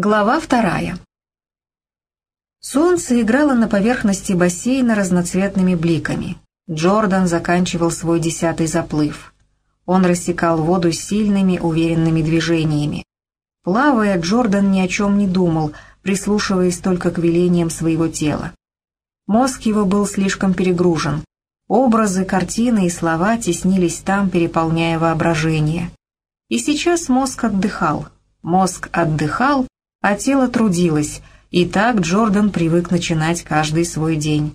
Глава вторая. Солнце играло на поверхности бассейна разноцветными бликами. Джордан заканчивал свой десятый заплыв. Он рассекал воду сильными, уверенными движениями. Плавая, Джордан ни о чем не думал, прислушиваясь только к велениям своего тела. Мозг его был слишком перегружен. Образы, картины и слова теснились там, переполняя воображение. И сейчас мозг отдыхал. Мозг отдыхал, а тело трудилось, и так Джордан привык начинать каждый свой день.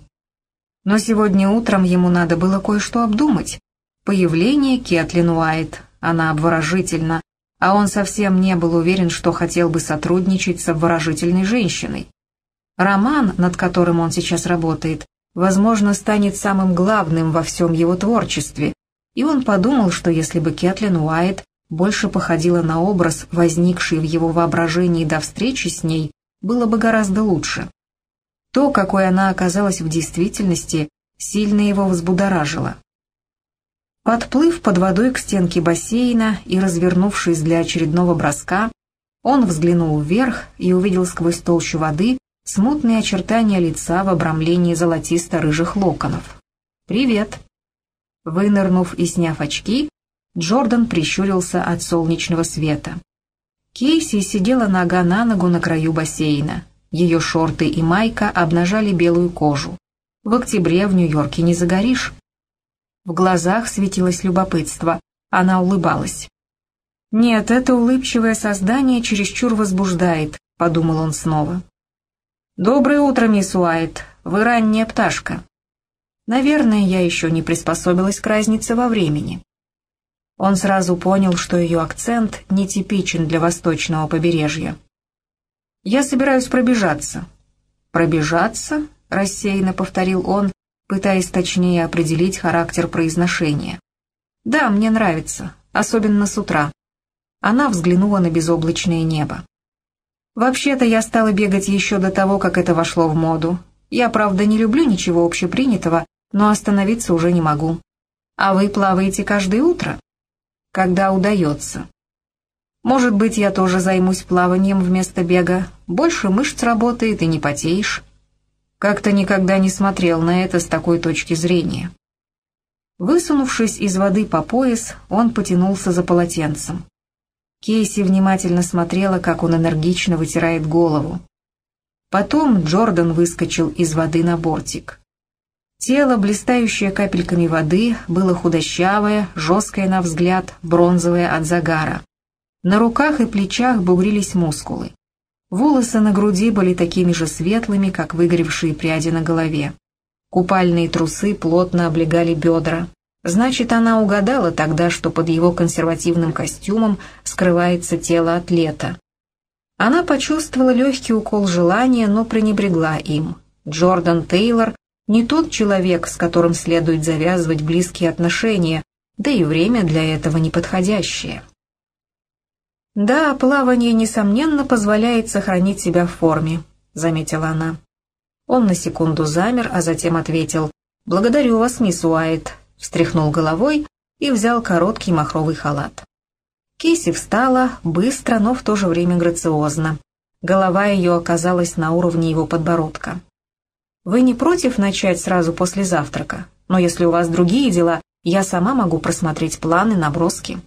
Но сегодня утром ему надо было кое-что обдумать. Появление Кетлин Уайт, она обворожительна, а он совсем не был уверен, что хотел бы сотрудничать с обворожительной женщиной. Роман, над которым он сейчас работает, возможно, станет самым главным во всем его творчестве, и он подумал, что если бы Кетлин Уайт больше походила на образ, возникший в его воображении до встречи с ней, было бы гораздо лучше. То, какой она оказалась в действительности, сильно его взбудоражило. Подплыв под водой к стенке бассейна и развернувшись для очередного броска, он взглянул вверх и увидел сквозь толщу воды смутные очертания лица в обрамлении золотисто-рыжих локонов. «Привет!» Вынырнув и сняв очки, Джордан прищурился от солнечного света. Кейси сидела нога на ногу на краю бассейна. Ее шорты и майка обнажали белую кожу. В октябре в Нью-Йорке не загоришь. В глазах светилось любопытство. Она улыбалась. «Нет, это улыбчивое создание чересчур возбуждает», — подумал он снова. «Доброе утро, мисс Уайт. Вы ранняя пташка». «Наверное, я еще не приспособилась к разнице во времени». Он сразу понял, что ее акцент нетипичен для восточного побережья. «Я собираюсь пробежаться». «Пробежаться?» — рассеянно повторил он, пытаясь точнее определить характер произношения. «Да, мне нравится, особенно с утра». Она взглянула на безоблачное небо. «Вообще-то я стала бегать еще до того, как это вошло в моду. Я, правда, не люблю ничего общепринятого, но остановиться уже не могу. А вы плаваете каждое утро?» Когда удается. Может быть, я тоже займусь плаванием вместо бега. Больше мышц работает и не потеешь. Как-то никогда не смотрел на это с такой точки зрения. Высунувшись из воды по пояс, он потянулся за полотенцем. Кейси внимательно смотрела, как он энергично вытирает голову. Потом Джордан выскочил из воды на бортик. Тело, блистающее капельками воды, было худощавое, жесткое на взгляд, бронзовое от загара. На руках и плечах бугрились мускулы. Волосы на груди были такими же светлыми, как выгоревшие пряди на голове. Купальные трусы плотно облегали бедра. Значит, она угадала тогда, что под его консервативным костюмом скрывается тело атлета. Она почувствовала легкий укол желания, но пренебрегла им. Джордан Тейлор не тот человек, с которым следует завязывать близкие отношения, да и время для этого неподходящее. «Да, плавание, несомненно, позволяет сохранить себя в форме», — заметила она. Он на секунду замер, а затем ответил «Благодарю вас, мисс Уайт», встряхнул головой и взял короткий махровый халат. Кейси встала, быстро, но в то же время грациозно. Голова ее оказалась на уровне его подбородка. Вы не против начать сразу после завтрака? Но если у вас другие дела, я сама могу просмотреть планы, наброски».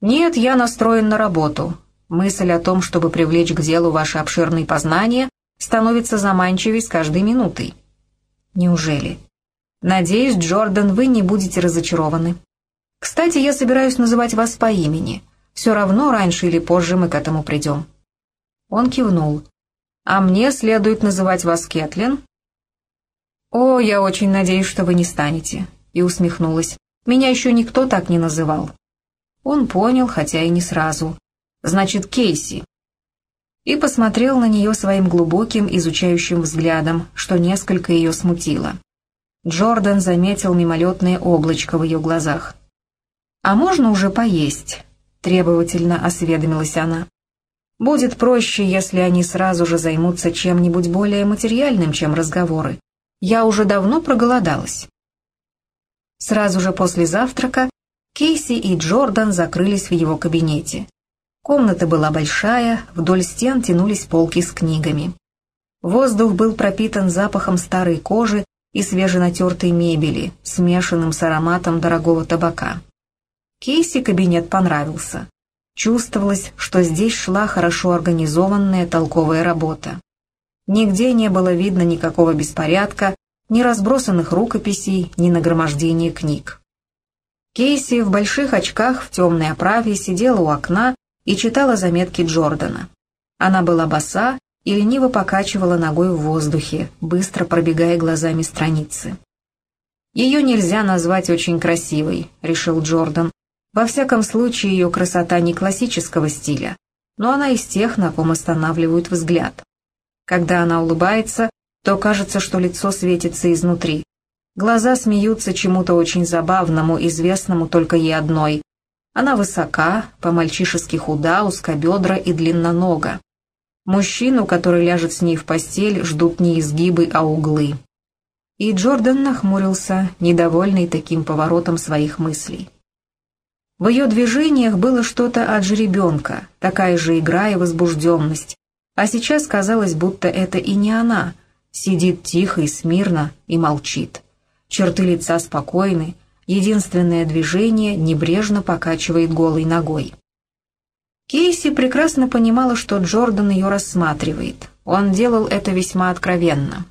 «Нет, я настроен на работу. Мысль о том, чтобы привлечь к делу ваши обширные познания, становится заманчивей с каждой минутой». «Неужели?» «Надеюсь, Джордан, вы не будете разочарованы. Кстати, я собираюсь называть вас по имени. Все равно раньше или позже мы к этому придем». Он кивнул. «А мне следует называть вас Кэтлин?» «О, я очень надеюсь, что вы не станете», и усмехнулась. «Меня еще никто так не называл». Он понял, хотя и не сразу. «Значит, Кейси». И посмотрел на нее своим глубоким, изучающим взглядом, что несколько ее смутило. Джордан заметил мимолетное облачко в ее глазах. «А можно уже поесть?» — требовательно осведомилась она. «Будет проще, если они сразу же займутся чем-нибудь более материальным, чем разговоры. Я уже давно проголодалась. Сразу же после завтрака Кейси и Джордан закрылись в его кабинете. Комната была большая, вдоль стен тянулись полки с книгами. Воздух был пропитан запахом старой кожи и свеженатертой мебели, смешанным с ароматом дорогого табака. Кейси кабинет понравился. Чувствовалось, что здесь шла хорошо организованная толковая работа. Нигде не было видно никакого беспорядка, ни разбросанных рукописей, ни нагромождения книг. Кейси в больших очках в темной оправе сидела у окна и читала заметки Джордана. Она была боса и лениво покачивала ногой в воздухе, быстро пробегая глазами страницы. «Ее нельзя назвать очень красивой», — решил Джордан. «Во всяком случае, ее красота не классического стиля, но она из тех, на ком останавливают взгляд. Когда она улыбается, то кажется, что лицо светится изнутри. Глаза смеются чему-то очень забавному, известному только ей одной. Она высока, по-мальчишески худа, узкобедра и длиннонога. Мужчину, который ляжет с ней в постель, ждут не изгибы, а углы. И Джордан нахмурился, недовольный таким поворотом своих мыслей. В ее движениях было что-то от жеребенка, такая же игра и возбужденность. А сейчас казалось, будто это и не она. Сидит тихо и смирно и молчит. Черты лица спокойны, единственное движение небрежно покачивает голой ногой. Кейси прекрасно понимала, что Джордан ее рассматривает. Он делал это весьма откровенно.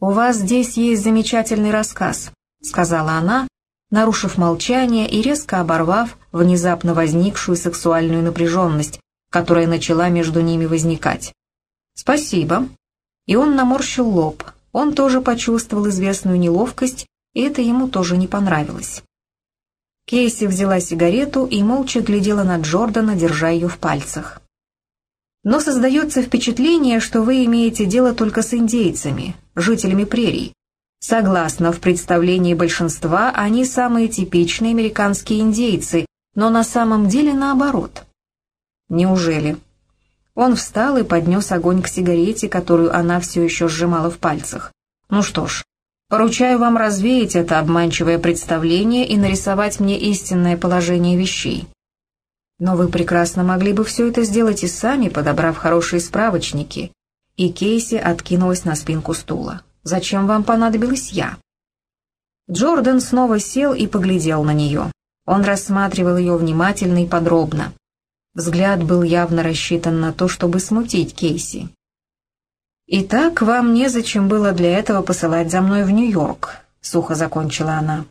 «У вас здесь есть замечательный рассказ», — сказала она, нарушив молчание и резко оборвав внезапно возникшую сексуальную напряженность, которая начала между ними возникать. «Спасибо». И он наморщил лоб. Он тоже почувствовал известную неловкость, и это ему тоже не понравилось. Кейси взяла сигарету и молча глядела на Джордана, держа ее в пальцах. «Но создается впечатление, что вы имеете дело только с индейцами, жителями прерий. Согласно, в представлении большинства, они самые типичные американские индейцы, но на самом деле наоборот». «Неужели?» Он встал и поднес огонь к сигарете, которую она все еще сжимала в пальцах. «Ну что ж, Поручаю вам развеять это обманчивое представление и нарисовать мне истинное положение вещей. Но вы прекрасно могли бы все это сделать и сами, подобрав хорошие справочники. И Кейси откинулась на спинку стула. Зачем вам понадобилась я? Джордан снова сел и поглядел на нее. Он рассматривал ее внимательно и подробно. Взгляд был явно рассчитан на то, чтобы смутить Кейси. «Итак, вам незачем было для этого посылать за мной в Нью-Йорк», — сухо закончила она.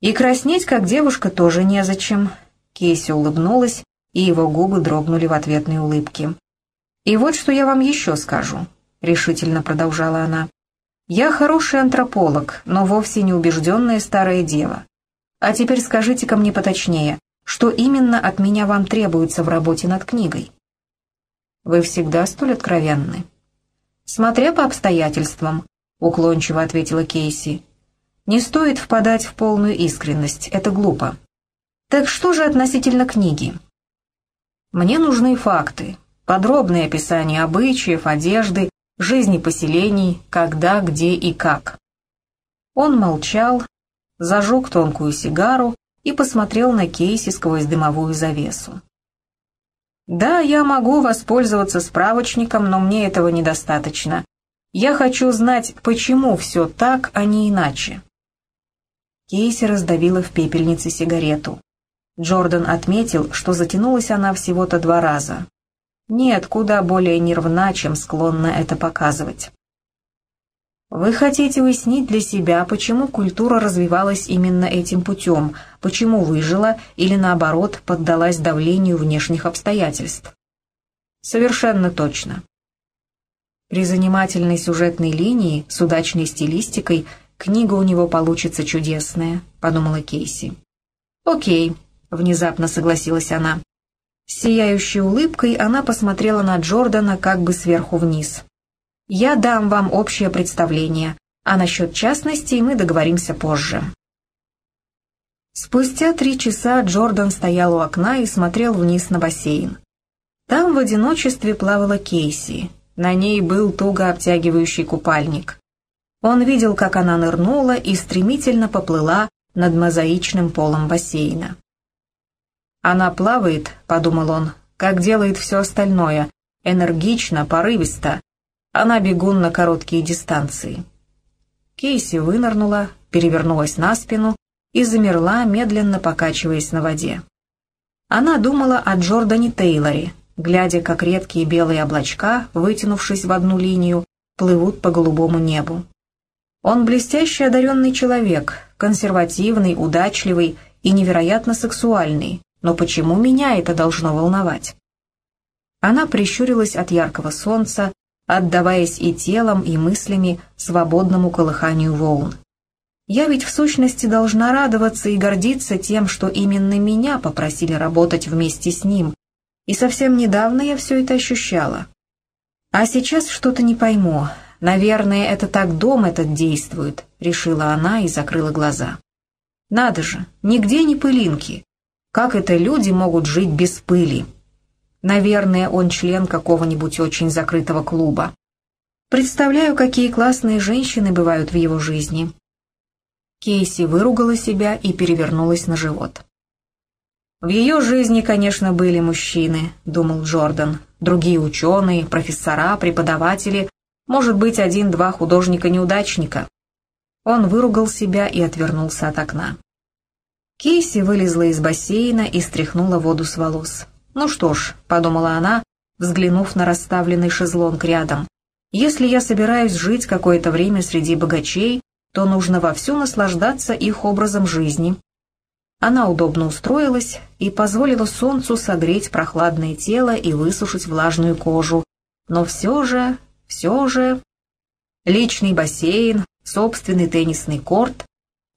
«И краснеть, как девушка, тоже незачем», — Кейси улыбнулась, и его губы дрогнули в ответной улыбке. «И вот что я вам еще скажу», — решительно продолжала она. «Я хороший антрополог, но вовсе не убежденная старая дева. А теперь скажите-ка мне поточнее, что именно от меня вам требуется в работе над книгой?» «Вы всегда столь откровенны», «Смотря по обстоятельствам», — уклончиво ответила Кейси. «Не стоит впадать в полную искренность, это глупо. Так что же относительно книги?» «Мне нужны факты, подробное описание обычаев, одежды, жизни поселений, когда, где и как». Он молчал, зажег тонкую сигару и посмотрел на Кейси сквозь дымовую завесу. Да, я могу воспользоваться справочником, но мне этого недостаточно. Я хочу знать, почему все так, а не иначе. Кейси раздавила в пепельнице сигарету. Джордан отметил, что затянулась она всего-то два раза. Нет, куда более нервна, чем склонна это показывать. Вы хотите уяснить для себя, почему культура развивалась именно этим путем, почему выжила или, наоборот, поддалась давлению внешних обстоятельств? Совершенно точно. При занимательной сюжетной линии с удачной стилистикой книга у него получится чудесная, подумала Кейси. Окей, внезапно согласилась она. С сияющей улыбкой она посмотрела на Джордана как бы сверху вниз. Я дам вам общее представление, а насчет частностей мы договоримся позже. Спустя три часа Джордан стоял у окна и смотрел вниз на бассейн. Там в одиночестве плавала Кейси. На ней был туго обтягивающий купальник. Он видел, как она нырнула и стремительно поплыла над мозаичным полом бассейна. «Она плавает», — подумал он, — «как делает все остальное, энергично, порывисто. Она бегун на короткие дистанции». Кейси вынырнула, перевернулась на спину и замерла, медленно покачиваясь на воде. Она думала о Джордане Тейлоре, глядя, как редкие белые облачка, вытянувшись в одну линию, плывут по голубому небу. Он блестяще одаренный человек, консервативный, удачливый и невероятно сексуальный, но почему меня это должно волновать? Она прищурилась от яркого солнца, отдаваясь и телом, и мыслями свободному колыханию волн. Я ведь в сущности должна радоваться и гордиться тем, что именно меня попросили работать вместе с ним, и совсем недавно я все это ощущала. А сейчас что-то не пойму. Наверное, это так дом этот действует, решила она и закрыла глаза. Надо же, нигде не пылинки. Как это люди могут жить без пыли? Наверное, он член какого-нибудь очень закрытого клуба. Представляю, какие классные женщины бывают в его жизни. Кейси выругала себя и перевернулась на живот. «В ее жизни, конечно, были мужчины», — думал Джордан. «Другие ученые, профессора, преподаватели, может быть, один-два художника-неудачника». Он выругал себя и отвернулся от окна. Кейси вылезла из бассейна и стряхнула воду с волос. «Ну что ж», — подумала она, взглянув на расставленный шезлонг рядом, «если я собираюсь жить какое-то время среди богачей, то нужно вовсю наслаждаться их образом жизни. Она удобно устроилась и позволила солнцу согреть прохладное тело и высушить влажную кожу. Но все же, все же... Личный бассейн, собственный теннисный корт.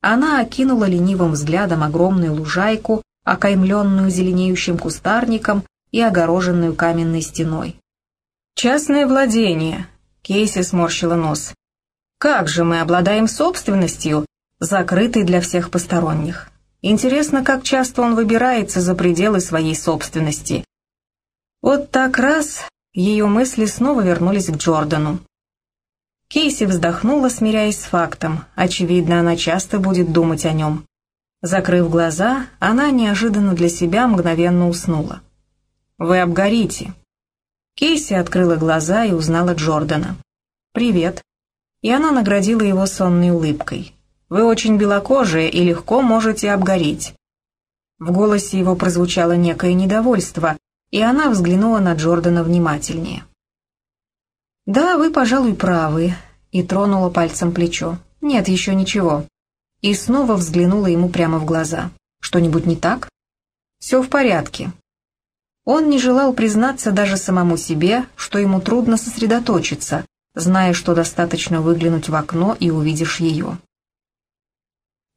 Она окинула ленивым взглядом огромную лужайку, окаймленную зеленеющим кустарником и огороженную каменной стеной. «Частное владение», — Кейси сморщила нос. Как же мы обладаем собственностью, закрытой для всех посторонних? Интересно, как часто он выбирается за пределы своей собственности. Вот так раз ее мысли снова вернулись к Джордану. Кейси вздохнула, смиряясь с фактом. Очевидно, она часто будет думать о нем. Закрыв глаза, она неожиданно для себя мгновенно уснула. «Вы обгорите». Кейси открыла глаза и узнала Джордана. «Привет», и она наградила его сонной улыбкой. «Вы очень белокожие и легко можете обгореть». В голосе его прозвучало некое недовольство, и она взглянула на Джордана внимательнее. «Да, вы, пожалуй, правы», и тронула пальцем плечо. «Нет, еще ничего». И снова взглянула ему прямо в глаза. «Что-нибудь не так?» «Все в порядке». Он не желал признаться даже самому себе, что ему трудно сосредоточиться, зная, что достаточно выглянуть в окно и увидишь ее.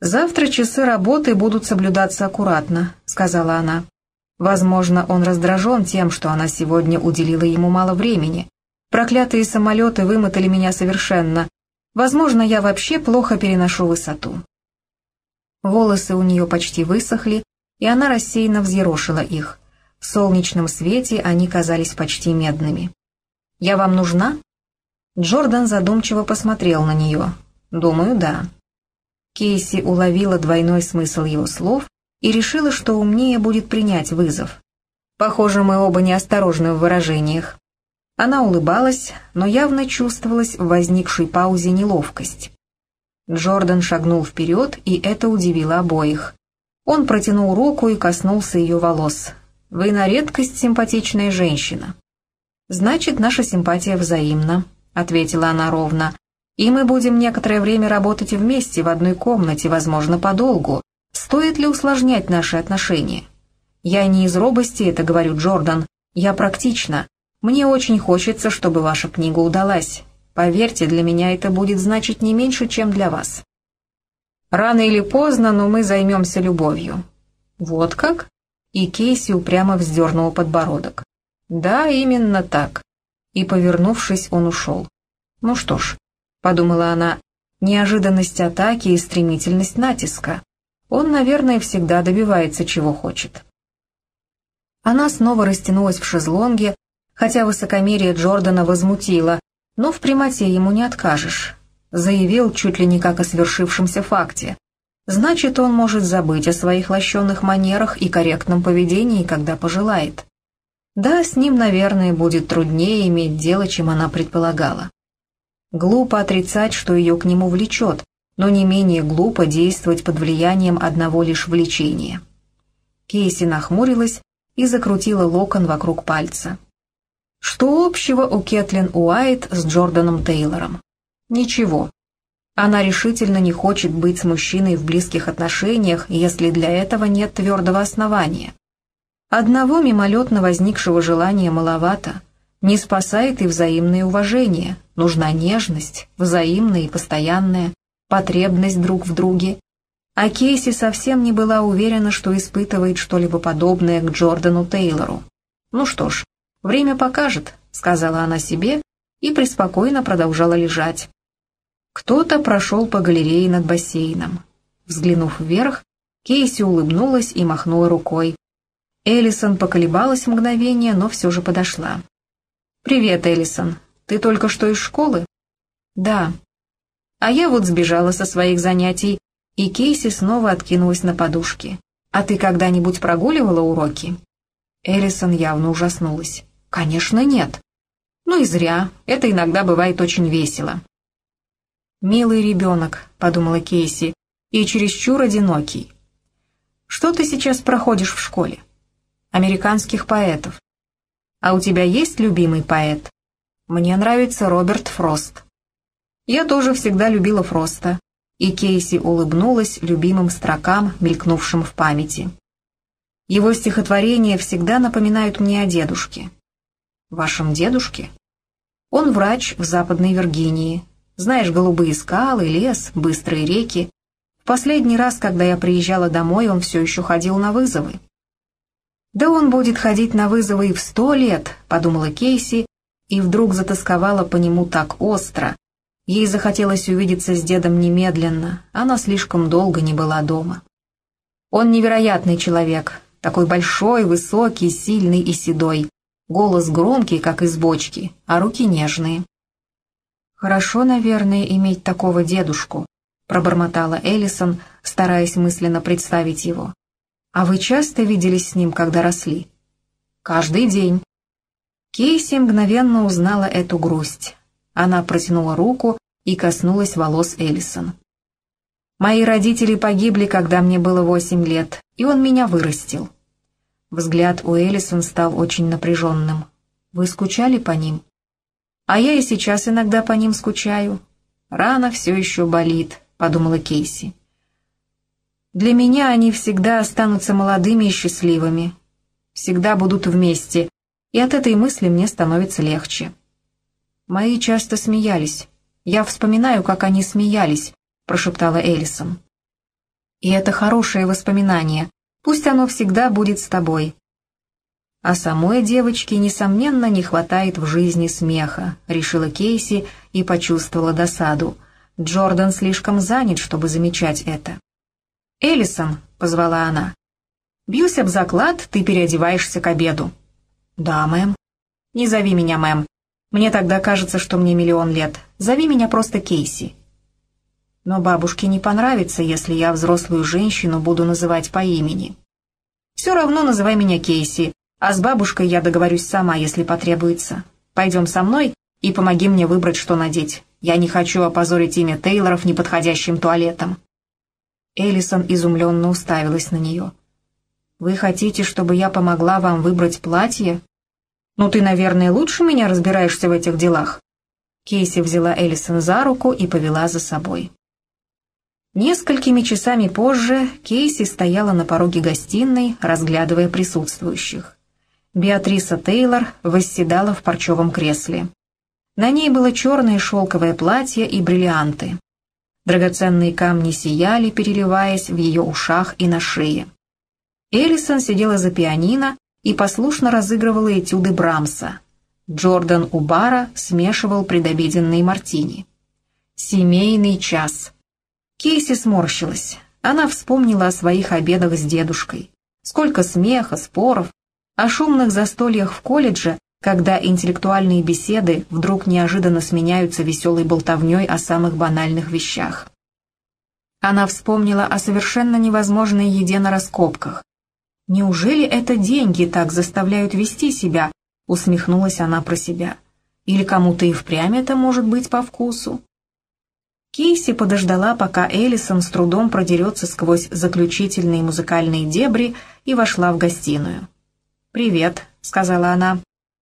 «Завтра часы работы будут соблюдаться аккуратно», — сказала она. Возможно, он раздражен тем, что она сегодня уделила ему мало времени. Проклятые самолеты вымотали меня совершенно. Возможно, я вообще плохо переношу высоту. Волосы у нее почти высохли, и она рассеянно взъерошила их. В солнечном свете они казались почти медными. «Я вам нужна?» Джордан задумчиво посмотрел на нее. «Думаю, да». Кейси уловила двойной смысл его слов и решила, что умнее будет принять вызов. «Похоже, мы оба неосторожны в выражениях». Она улыбалась, но явно чувствовалась в возникшей паузе неловкость. Джордан шагнул вперед, и это удивило обоих. Он протянул руку и коснулся ее волос. «Вы на редкость симпатичная женщина». «Значит, наша симпатия взаимна», — ответила она ровно. «И мы будем некоторое время работать вместе в одной комнате, возможно, подолгу. Стоит ли усложнять наши отношения?» «Я не из робости это говорю, Джордан. Я практично. Мне очень хочется, чтобы ваша книга удалась. Поверьте, для меня это будет значить не меньше, чем для вас. Рано или поздно, но мы займемся любовью». «Вот как?» И Кейси упрямо вздернул подбородок. «Да, именно так и, повернувшись, он ушел. «Ну что ж», — подумала она, — «неожиданность атаки и стремительность натиска. Он, наверное, всегда добивается, чего хочет». Она снова растянулась в шезлонге, хотя высокомерие Джордана возмутило, но в прямоте ему не откажешь. Заявил чуть ли не как о свершившемся факте. Значит, он может забыть о своих лощенных манерах и корректном поведении, когда пожелает. Да, с ним, наверное, будет труднее иметь дело, чем она предполагала. Глупо отрицать, что ее к нему влечет, но не менее глупо действовать под влиянием одного лишь влечения. Кейси нахмурилась и закрутила локон вокруг пальца. Что общего у Кэтлин Уайт с Джорданом Тейлором? Ничего. Она решительно не хочет быть с мужчиной в близких отношениях, если для этого нет твердого основания. Одного мимолетно возникшего желания маловато. Не спасает и взаимное уважение. Нужна нежность, взаимная и постоянная, потребность друг в друге. А Кейси совсем не была уверена, что испытывает что-либо подобное к Джордану Тейлору. Ну что ж, время покажет, сказала она себе и преспокойно продолжала лежать. Кто-то прошел по галерее над бассейном. Взглянув вверх, Кейси улыбнулась и махнула рукой. Эллисон поколебалась мгновение, но все же подошла. «Привет, Эллисон. Ты только что из школы?» «Да». «А я вот сбежала со своих занятий, и Кейси снова откинулась на подушки. А ты когда-нибудь прогуливала уроки?» Эллисон явно ужаснулась. «Конечно, нет». «Ну и зря. Это иногда бывает очень весело. «Милый ребенок», — подумала Кейси, — «и чересчур одинокий». «Что ты сейчас проходишь в школе?» «Американских поэтов». «А у тебя есть любимый поэт?» «Мне нравится Роберт Фрост». «Я тоже всегда любила Фроста», и Кейси улыбнулась любимым строкам, мелькнувшим в памяти. Его стихотворения всегда напоминают мне о дедушке. Вашем дедушке? Он врач в Западной Виргинии, знаешь, голубые скалы, лес, быстрые реки. В последний раз, когда я приезжала домой, он все еще ходил на вызовы. «Да он будет ходить на вызовы и в сто лет», — подумала Кейси, и вдруг затасковала по нему так остро. Ей захотелось увидеться с дедом немедленно, она слишком долго не была дома. Он невероятный человек, такой большой, высокий, сильный и седой. Голос громкий, как из бочки, а руки нежные. «Хорошо, наверное, иметь такого дедушку», — пробормотала Эллисон, стараясь мысленно представить его. «А вы часто виделись с ним, когда росли?» «Каждый день». Кейси мгновенно узнала эту грусть. Она протянула руку и коснулась волос Эллисон. «Мои родители погибли, когда мне было восемь лет, и он меня вырастил». Взгляд у Эллисон стал очень напряженным. «Вы скучали по ним?» А я и сейчас иногда по ним скучаю. Рана все еще болит, подумала Кейси. Для меня они всегда останутся молодыми и счастливыми. Всегда будут вместе, и от этой мысли мне становится легче. Мои часто смеялись. Я вспоминаю, как они смеялись, прошептала Элисон. И это хорошее воспоминание. Пусть оно всегда будет с тобой. А самой девочке, несомненно, не хватает в жизни смеха, решила Кейси и почувствовала досаду. Джордан слишком занят, чтобы замечать это. «Эллисон», — позвала она, — «бьюсь об заклад, ты переодеваешься к обеду». «Да, мэм». «Не зови меня мэм. Мне тогда кажется, что мне миллион лет. Зови меня просто Кейси». «Но бабушке не понравится, если я взрослую женщину буду называть по имени». «Все равно называй меня Кейси», а с бабушкой я договорюсь сама, если потребуется. Пойдем со мной и помоги мне выбрать, что надеть. Я не хочу опозорить имя Тейлоров неподходящим туалетом». Эллисон изумленно уставилась на нее. «Вы хотите, чтобы я помогла вам выбрать платье? Ну, ты, наверное, лучше меня разбираешься в этих делах». Кейси взяла Эллисон за руку и повела за собой. Несколькими часами позже Кейси стояла на пороге гостиной, разглядывая присутствующих. Беатриса Тейлор восседала в парчевом кресле. На ней было черное шелковое платье и бриллианты. Драгоценные камни сияли, переливаясь в ее ушах и на шее. Эллисон сидела за пианино и послушно разыгрывала этюды Брамса. Джордан у бара смешивал предобеденные мартини. Семейный час. Кейси сморщилась. Она вспомнила о своих обедах с дедушкой. Сколько смеха, споров, о шумных застольях в колледже, когда интеллектуальные беседы вдруг неожиданно сменяются веселой болтовней о самых банальных вещах. Она вспомнила о совершенно невозможной еде на раскопках. «Неужели это деньги так заставляют вести себя?» — усмехнулась она про себя. «Или кому-то и впрямь это может быть по вкусу?» Кейси подождала, пока Эллисон с трудом продерется сквозь заключительные музыкальные дебри и вошла в гостиную. «Привет», — сказала она.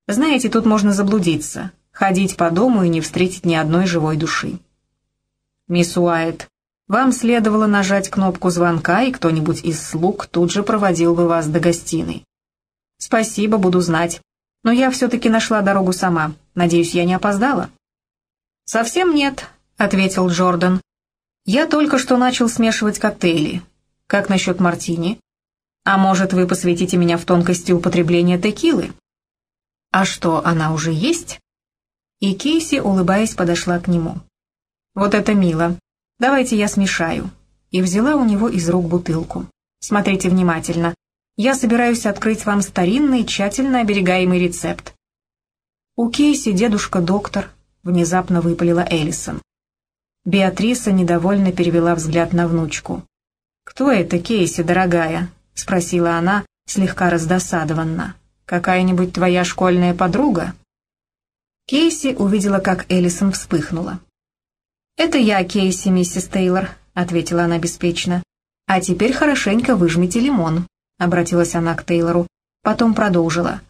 «Знаете, тут можно заблудиться, ходить по дому и не встретить ни одной живой души». «Мисс Уайт, вам следовало нажать кнопку звонка, и кто-нибудь из слуг тут же проводил бы вас до гостиной. Спасибо, буду знать. Но я все-таки нашла дорогу сама. Надеюсь, я не опоздала? Совсем нет, ответил Джордан. Я только что начал смешивать коктейли. Как насчет мартини? А может, вы посвятите меня в тонкости употребления текилы? А что, она уже есть? И Кейси, улыбаясь, подошла к нему. Вот это мило. «Давайте я смешаю». И взяла у него из рук бутылку. «Смотрите внимательно. Я собираюсь открыть вам старинный, тщательно оберегаемый рецепт». «У Кейси дедушка доктор», — внезапно выпалила Эллисон. Беатриса недовольно перевела взгляд на внучку. «Кто это, Кейси, дорогая?» — спросила она, слегка раздосадованно. «Какая-нибудь твоя школьная подруга?» Кейси увидела, как Эллисон вспыхнула. «Это я, Кейси, миссис Тейлор», — ответила она беспечно. «А теперь хорошенько выжмите лимон», — обратилась она к Тейлору. Потом продолжила.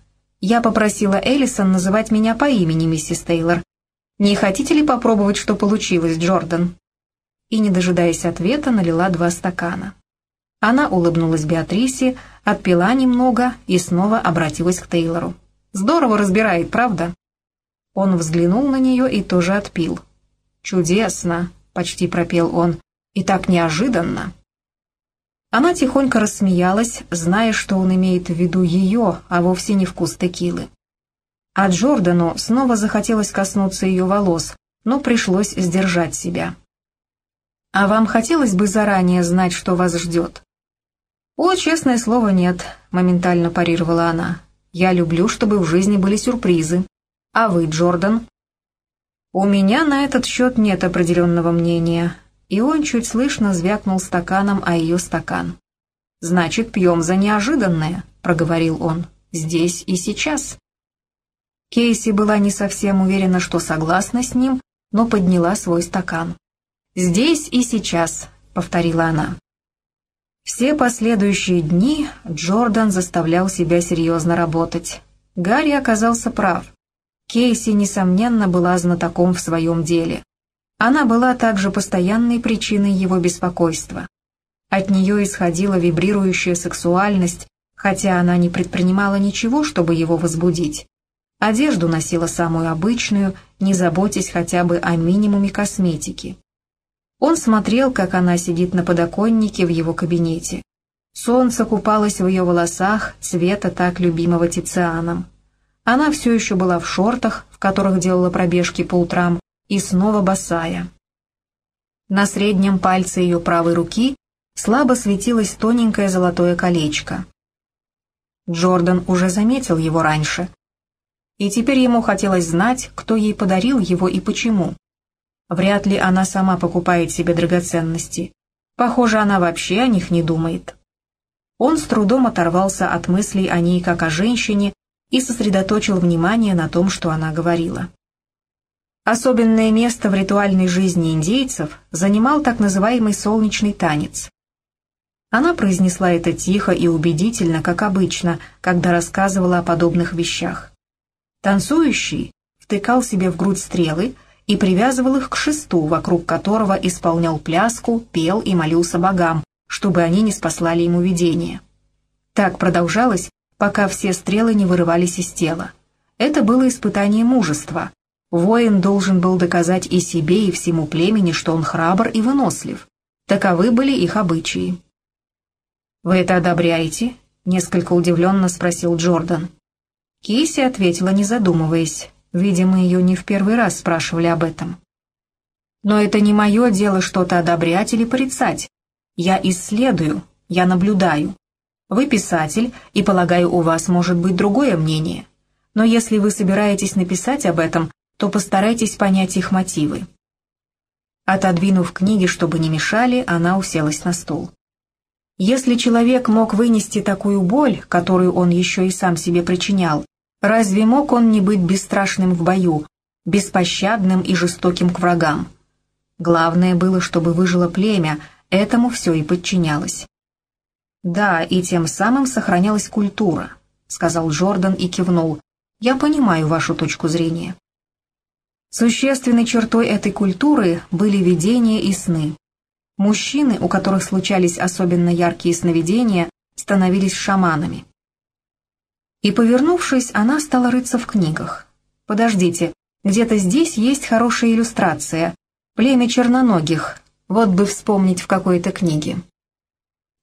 «Я попросила Эллисон называть меня по имени, миссис Тейлор. Не хотите ли попробовать, что получилось, Джордан?» И, не дожидаясь ответа, налила два стакана. Она улыбнулась Беатрисе, отпила немного и снова обратилась к Тейлору. «Здорово разбирает, правда?» Он взглянул на нее и тоже отпил. «Чудесно!» — почти пропел он. «И так неожиданно!» Она тихонько рассмеялась, зная, что он имеет в виду ее, а вовсе не вкус текилы. А Джордану снова захотелось коснуться ее волос, но пришлось сдержать себя. «А вам хотелось бы заранее знать, что вас ждет?» «О, честное слово, нет», — моментально парировала она. «Я люблю, чтобы в жизни были сюрпризы. А вы, Джордан?» «У меня на этот счет нет определенного мнения», и он чуть слышно звякнул стаканом о ее стакан. «Значит, пьем за неожиданное», — проговорил он, — «здесь и сейчас». Кейси была не совсем уверена, что согласна с ним, но подняла свой стакан. «Здесь и сейчас», — повторила она. Все последующие дни Джордан заставлял себя серьезно работать. Гарри оказался прав. Кейси, несомненно, была знатоком в своем деле. Она была также постоянной причиной его беспокойства. От нее исходила вибрирующая сексуальность, хотя она не предпринимала ничего, чтобы его возбудить. Одежду носила самую обычную, не заботясь хотя бы о минимуме косметики. Он смотрел, как она сидит на подоконнике в его кабинете. Солнце купалось в ее волосах цвета так любимого Тицианом. Она все еще была в шортах, в которых делала пробежки по утрам, и снова босая. На среднем пальце ее правой руки слабо светилось тоненькое золотое колечко. Джордан уже заметил его раньше. И теперь ему хотелось знать, кто ей подарил его и почему. Вряд ли она сама покупает себе драгоценности. Похоже, она вообще о них не думает. Он с трудом оторвался от мыслей о ней как о женщине, и сосредоточил внимание на том, что она говорила. Особенное место в ритуальной жизни индейцев занимал так называемый солнечный танец. Она произнесла это тихо и убедительно, как обычно, когда рассказывала о подобных вещах. Танцующий втыкал себе в грудь стрелы и привязывал их к шесту, вокруг которого исполнял пляску, пел и молился богам, чтобы они не спаслали ему видение. Так продолжалось пока все стрелы не вырывались из тела. Это было испытание мужества. Воин должен был доказать и себе, и всему племени, что он храбр и вынослив. Таковы были их обычаи. «Вы это одобряете?» — несколько удивленно спросил Джордан. Кейси ответила, не задумываясь. Видимо, ее не в первый раз спрашивали об этом. «Но это не мое дело что-то одобрять или порицать. Я исследую, я наблюдаю. Вы писатель, и, полагаю, у вас может быть другое мнение. Но если вы собираетесь написать об этом, то постарайтесь понять их мотивы. Отодвинув книги, чтобы не мешали, она уселась на стул. Если человек мог вынести такую боль, которую он еще и сам себе причинял, разве мог он не быть бесстрашным в бою, беспощадным и жестоким к врагам? Главное было, чтобы выжило племя, этому все и подчинялось. «Да, и тем самым сохранялась культура», — сказал Джордан и кивнул. «Я понимаю вашу точку зрения». Существенной чертой этой культуры были видения и сны. Мужчины, у которых случались особенно яркие сновидения, становились шаманами. И, повернувшись, она стала рыться в книгах. «Подождите, где-то здесь есть хорошая иллюстрация. Племя черноногих. Вот бы вспомнить в какой-то книге».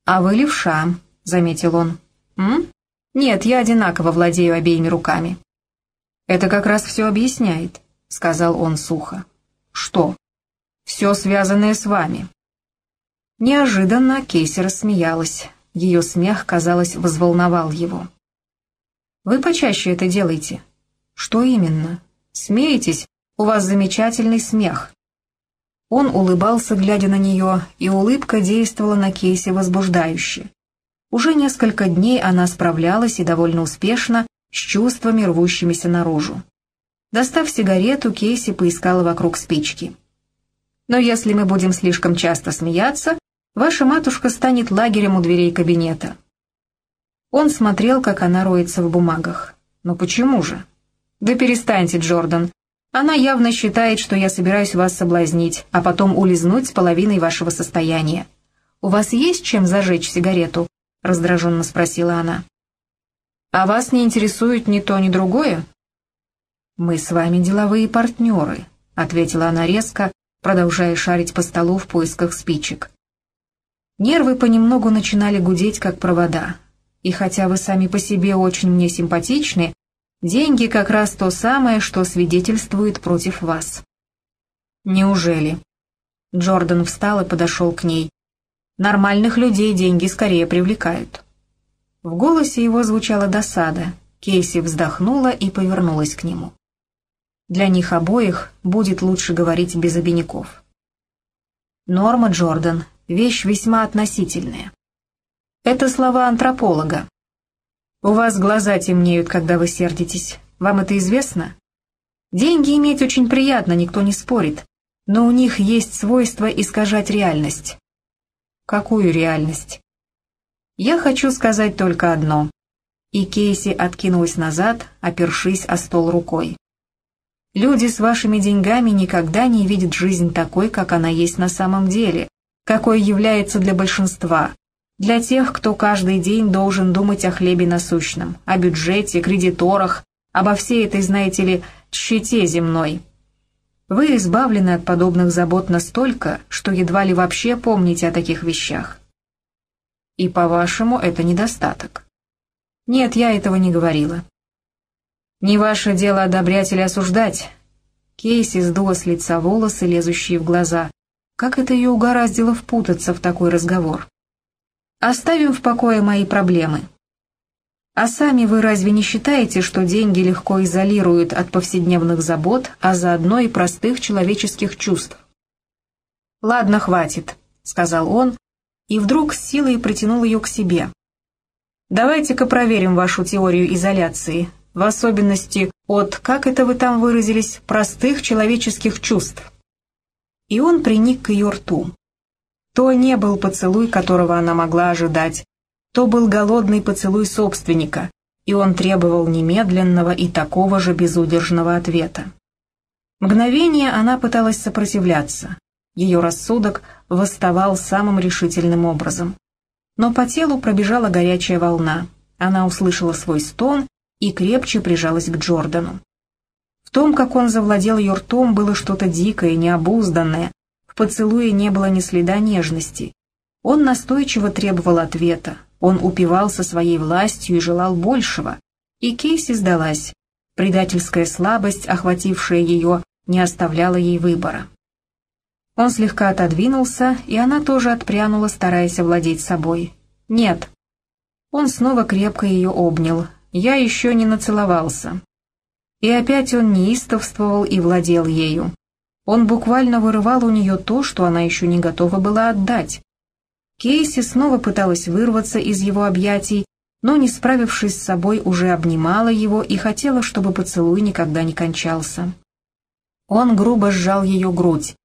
«А вы левша», — заметил он. «М? Нет, я одинаково владею обеими руками». «Это как раз все объясняет», — сказал он сухо. «Что?» «Все связанное с вами». Неожиданно Кейси рассмеялась. Ее смех, казалось, взволновал его. «Вы почаще это делаете?» «Что именно?» «Смеетесь? У вас замечательный смех». Он улыбался, глядя на нее, и улыбка действовала на Кейси возбуждающе. Уже несколько дней она справлялась и довольно успешно с чувствами, рвущимися наружу. Достав сигарету, Кейси поискала вокруг спички. «Но если мы будем слишком часто смеяться, Ваша матушка станет лагерем у дверей кабинета». Он смотрел, как она роется в бумагах. «Но почему же?» «Да перестаньте, Джордан. Она явно считает, что я собираюсь вас соблазнить, а потом улизнуть с половиной вашего состояния. У вас есть чем зажечь сигарету?» — раздраженно спросила она. «А вас не интересует ни то, ни другое?» «Мы с вами деловые партнеры», — ответила она резко, продолжая шарить по столу в поисках спичек. Нервы понемногу начинали гудеть, как провода. И хотя вы сами по себе очень мне симпатичны, деньги как раз то самое, что свидетельствует против вас. Неужели? Джордан встал и подошел к ней. Нормальных людей деньги скорее привлекают. В голосе его звучала досада. Кейси вздохнула и повернулась к нему. Для них обоих будет лучше говорить без обиняков. Норма Джордан, вещь весьма относительная. Это слова антрополога. У вас глаза темнеют, когда вы сердитесь. Вам это известно? Деньги иметь очень приятно, никто не спорит, но у них есть свойство искажать реальность. Какую реальность? Я хочу сказать только одно. И Кейси откинулась назад, опершись о стол рукой. Люди с вашими деньгами никогда не видят жизнь такой, как она есть на самом деле, какой является для большинства, для тех, кто каждый день должен думать о хлебе насущном, о бюджете, кредиторах, обо всей этой, знаете ли, тщете земной. Вы избавлены от подобных забот настолько, что едва ли вообще помните о таких вещах. И, по-вашему, это недостаток. Нет, я этого не говорила. Не ваше дело одобрять или осуждать. Кейси сдула с лица волосы, лезущие в глаза. Как это ее угораздило впутаться в такой разговор? Оставим в покое мои проблемы. А сами вы разве не считаете, что деньги легко изолируют от повседневных забот, а заодно и простых человеческих чувств? «Ладно, хватит», — сказал он, и вдруг с силой притянул ее к себе. «Давайте-ка проверим вашу теорию изоляции, в особенности от, как это вы там выразились, простых человеческих чувств» и он приник к ее рту. То не был поцелуй, которого она могла ожидать, то был голодный поцелуй собственника, и он требовал немедленного и такого же безудержного ответа. Мгновение она пыталась сопротивляться, ее рассудок восставал самым решительным образом. Но по телу пробежала горячая волна, она услышала свой стон и крепче прижалась к Джордану. В том, как он завладел ее ртом, было что-то дикое, необузданное. Поцелуе не было ни следа нежности. Он настойчиво требовал ответа. Он упивался своей властью и желал большего. И Кейси сдалась. Предательская слабость, охватившая ее, не оставляла ей выбора. Он слегка отодвинулся, и она тоже отпрянула, стараясь овладеть собой. «Нет». Он снова крепко ее обнял. «Я еще не нацеловался». И опять он неистовствовал и владел ею. Он буквально вырывал у нее то, что она еще не готова была отдать. Кейси снова пыталась вырваться из его объятий, но, не справившись с собой, уже обнимала его и хотела, чтобы поцелуй никогда не кончался. Он грубо сжал ее грудь.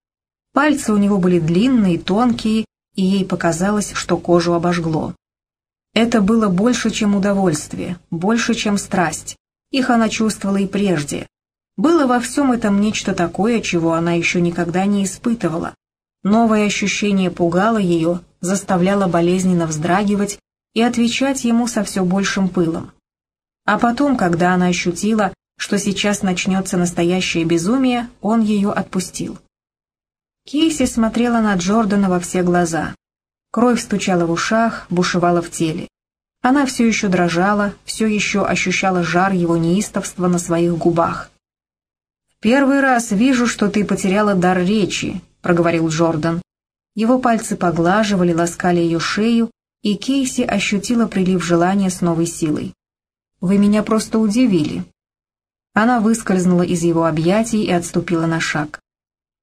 Пальцы у него были длинные, тонкие, и ей показалось, что кожу обожгло. Это было больше, чем удовольствие, больше, чем страсть. Их она чувствовала и прежде. Было во всем этом нечто такое, чего она еще никогда не испытывала. Новое ощущение пугало ее, заставляло болезненно вздрагивать и отвечать ему со все большим пылом. А потом, когда она ощутила, что сейчас начнется настоящее безумие, он ее отпустил. Кейси смотрела на Джордана во все глаза. Кровь стучала в ушах, бушевала в теле. Она все еще дрожала, все еще ощущала жар его неистовства на своих губах. «Первый раз вижу, что ты потеряла дар речи», — проговорил Джордан. Его пальцы поглаживали, ласкали ее шею, и Кейси ощутила прилив желания с новой силой. «Вы меня просто удивили». Она выскользнула из его объятий и отступила на шаг.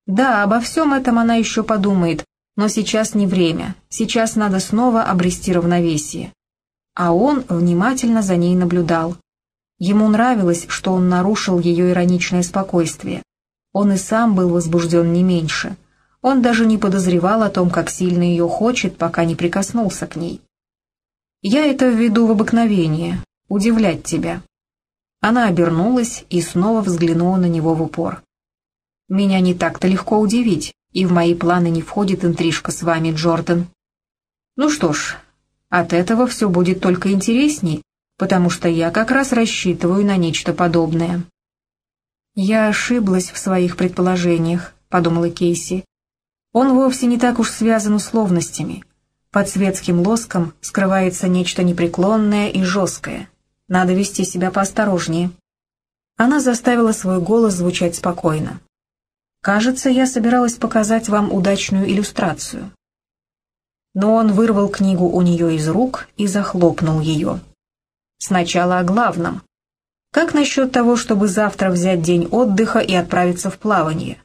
Да, обо всем этом она еще подумает, но сейчас не время, сейчас надо снова обрести равновесие. А он внимательно за ней наблюдал. Ему нравилось, что он нарушил ее ироничное спокойствие. Он и сам был возбужден не меньше. Он даже не подозревал о том, как сильно ее хочет, пока не прикоснулся к ней. «Я это введу в обыкновение, удивлять тебя». Она обернулась и снова взглянула на него в упор. «Меня не так-то легко удивить и в мои планы не входит интрижка с вами, Джордан. Ну что ж, от этого все будет только интересней, потому что я как раз рассчитываю на нечто подобное. «Я ошиблась в своих предположениях», — подумала Кейси. «Он вовсе не так уж связан условностями. Под светским лоском скрывается нечто непреклонное и жесткое. Надо вести себя поосторожнее». Она заставила свой голос звучать спокойно. Кажется, я собиралась показать вам удачную иллюстрацию. Но он вырвал книгу у нее из рук и захлопнул ее. Сначала о главном. Как насчет того, чтобы завтра взять день отдыха и отправиться в плавание?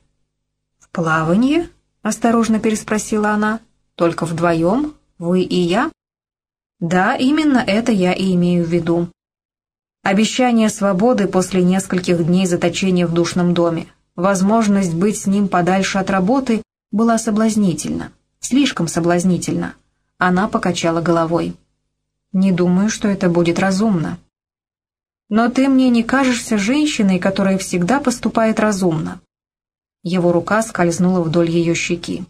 В плавание? Осторожно переспросила она. Только вдвоем? Вы и я? Да, именно это я и имею в виду. Обещание свободы после нескольких дней заточения в душном доме. Возможность быть с ним подальше от работы была соблазнительна, слишком соблазнительна. Она покачала головой. «Не думаю, что это будет разумно». «Но ты мне не кажешься женщиной, которая всегда поступает разумно». Его рука скользнула вдоль ее щеки.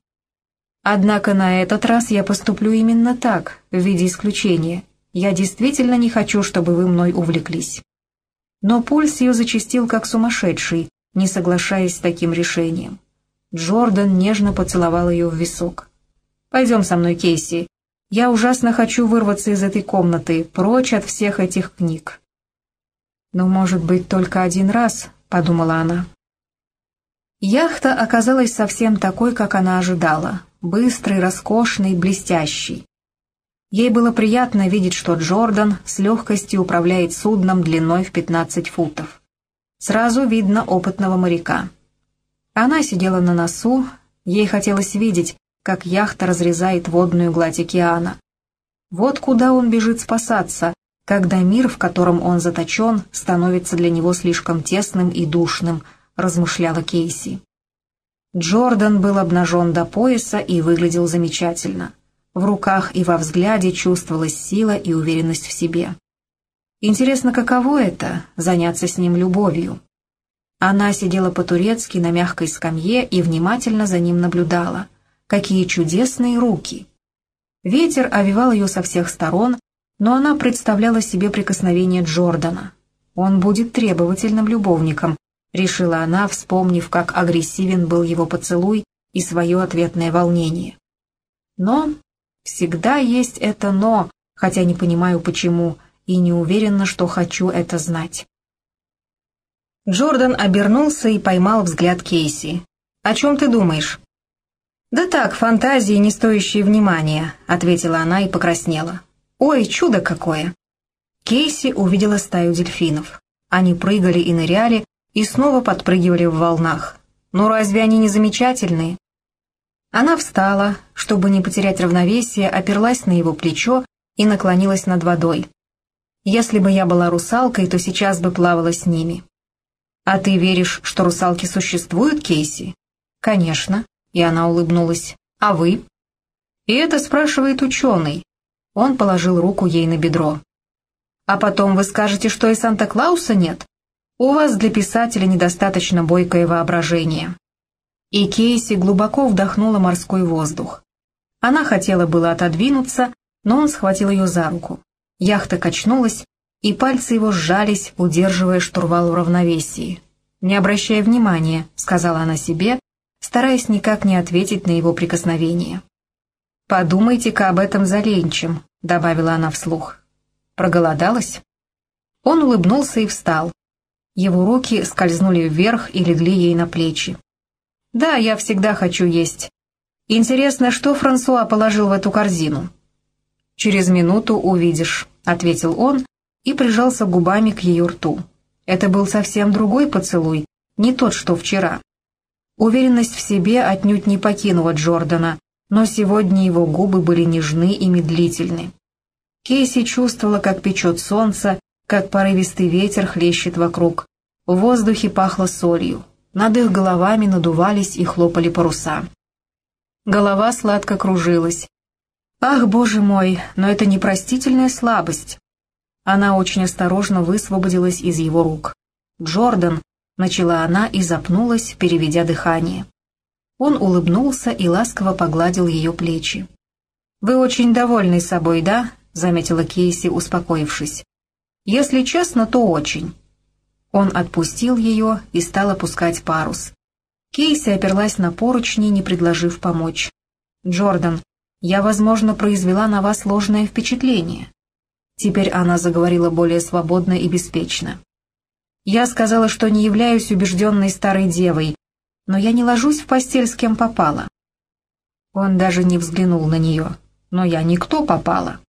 «Однако на этот раз я поступлю именно так, в виде исключения. Я действительно не хочу, чтобы вы мной увлеклись». Но пульс ее зачастил как сумасшедший, не соглашаясь с таким решением. Джордан нежно поцеловал ее в висок. «Пойдем со мной, Кейси. Я ужасно хочу вырваться из этой комнаты, прочь от всех этих книг». «Но, может быть, только один раз», — подумала она. Яхта оказалась совсем такой, как она ожидала. Быстрый, роскошный, блестящий. Ей было приятно видеть, что Джордан с легкостью управляет судном длиной в 15 футов. Сразу видно опытного моряка. Она сидела на носу, ей хотелось видеть, как яхта разрезает водную гладь океана. Вот куда он бежит спасаться, когда мир, в котором он заточен, становится для него слишком тесным и душным, размышляла Кейси. Джордан был обнажен до пояса и выглядел замечательно. В руках и во взгляде чувствовалась сила и уверенность в себе. Интересно, каково это — заняться с ним любовью? Она сидела по-турецки на мягкой скамье и внимательно за ним наблюдала. Какие чудесные руки! Ветер овивал ее со всех сторон, но она представляла себе прикосновение Джордана. Он будет требовательным любовником, решила она, вспомнив, как агрессивен был его поцелуй и свое ответное волнение. Но всегда есть это «но», хотя не понимаю почему, и не уверена, что хочу это знать. Джордан обернулся и поймал взгляд Кейси. «О чем ты думаешь?» «Да так, фантазии, не стоящие внимания», — ответила она и покраснела. «Ой, чудо какое!» Кейси увидела стаю дельфинов. Они прыгали и ныряли, и снова подпрыгивали в волнах. Ну разве они не замечательные? Она встала, чтобы не потерять равновесие, оперлась на его плечо и наклонилась над водой. Если бы я была русалкой, то сейчас бы плавала с ними. А ты веришь, что русалки существуют, Кейси? Конечно. И она улыбнулась. А вы? И это спрашивает ученый. Он положил руку ей на бедро. А потом вы скажете, что и Санта-Клауса нет? У вас для писателя недостаточно бойкое воображение. И Кейси глубоко вдохнула морской воздух. Она хотела было отодвинуться, но он схватил ее за руку. Яхта качнулась, и пальцы его сжались, удерживая штурвал в равновесии. «Не обращая внимания», — сказала она себе, стараясь никак не ответить на его прикосновение. «Подумайте-ка об этом за ленчем», — добавила она вслух. Проголодалась? Он улыбнулся и встал. Его руки скользнули вверх и легли ей на плечи. «Да, я всегда хочу есть. Интересно, что Франсуа положил в эту корзину?» «Через минуту увидишь», — ответил он и прижался губами к ее рту. Это был совсем другой поцелуй, не тот, что вчера. Уверенность в себе отнюдь не покинула Джордана, но сегодня его губы были нежны и медлительны. Кейси чувствовала, как печет солнце, как порывистый ветер хлещет вокруг. В воздухе пахло солью. Над их головами надувались и хлопали паруса. Голова сладко кружилась. Ах, боже мой, но это непростительная слабость. Она очень осторожно высвободилась из его рук. «Джордан», — начала она и запнулась, переведя дыхание. Он улыбнулся и ласково погладил ее плечи. «Вы очень довольны собой, да?» заметила Кейси, успокоившись. «Если честно, то очень». Он отпустил ее и стал опускать парус. Кейси оперлась на поручни, не предложив помочь. «Джордан, я, возможно, произвела на вас ложное впечатление». Теперь она заговорила более свободно и беспечно. «Я сказала, что не являюсь убежденной старой девой, но я не ложусь в постель с кем попала». Он даже не взглянул на нее. «Но я никто попала».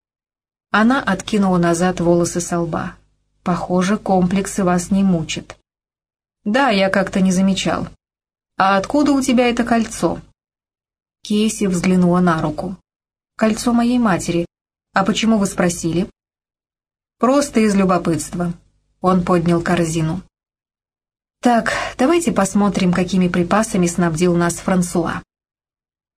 Она откинула назад волосы со лба. «Похоже, комплексы вас не мучат». «Да, я как-то не замечал. А откуда у тебя это кольцо?» Кейси взглянула на руку. «Кольцо моей матери. А почему вы спросили?» «Просто из любопытства». Он поднял корзину. «Так, давайте посмотрим, какими припасами снабдил нас Франсуа».